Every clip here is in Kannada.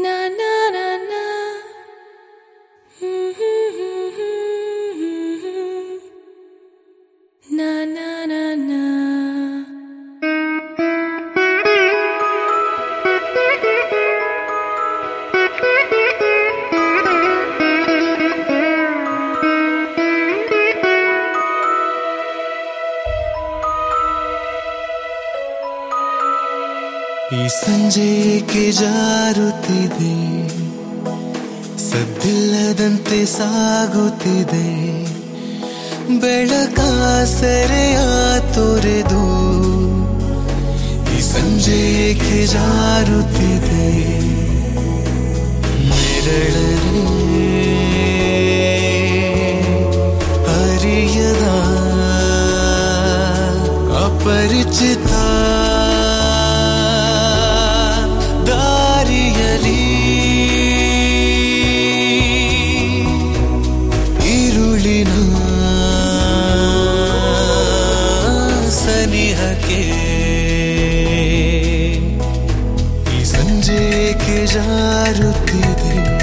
なな ಈ ಸಂಜೆಗೆ ಜಾರುತ್ತಿದೆ. ಸದ್ದಿಲ್ಲದಂತೆ ಸಾಗುತ್ತಿದೆ. ಬೆಳಕ ಸೆರೆಯ ತೊರೆದು ಈ ಸಂಜೆಗೆ ಜಾರುತ್ತಿದೆ. ನೆರಳರೆ ಅರಿಯದ ಅಪರಿಚಿತ ಸನಿಹಕ್ಕೆ ಈ ಸಂಜೆಗೆ ಜಾರುತ್ತಿದೆ ಕಾರ್ಮೋಡ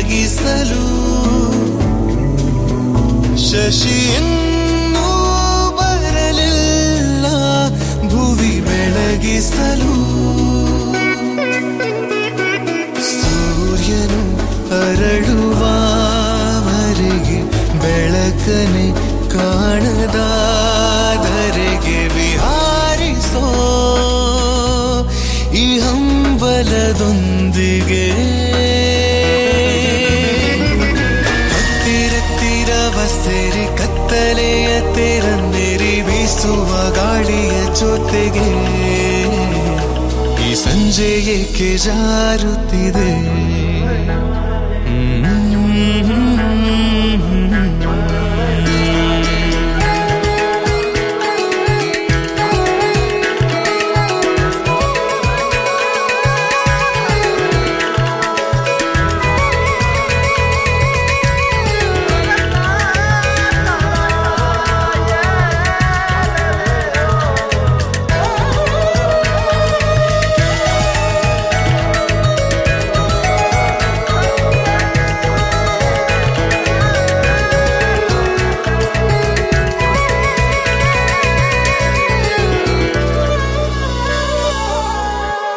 ಮಲಗಿಸಲು ಶಶಿಯನ್ನು ಬರಲಿಲ್ಲ ಭುವಿ ಬೆಳಗಿಸಲು. ಸೂರ್ಯನು ಅರಳುವವರೆಗೆ ಬೆಳಕನೆ ಈ ಹಂಬಲದೊಂದಿಗೆ ಸೇರಿ ಕತ್ತಲೆಯ ತೆರಂದಿರಿ ಬೀಸುವ ಗಾಳಿಯ ಜೊತೆಗೆ ಈ ಸಂಜೆ ಏಕೆ ಜಾರುತ್ತಿದೆ?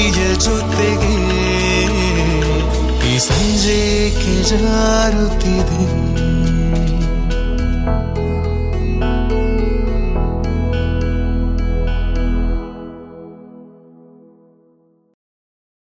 ಹಕ್ಕಿಯ ಜೊತೆಗೆ ಈ ಸಂಜೆಗೆ ಜಾರುತ್ತಿದೆ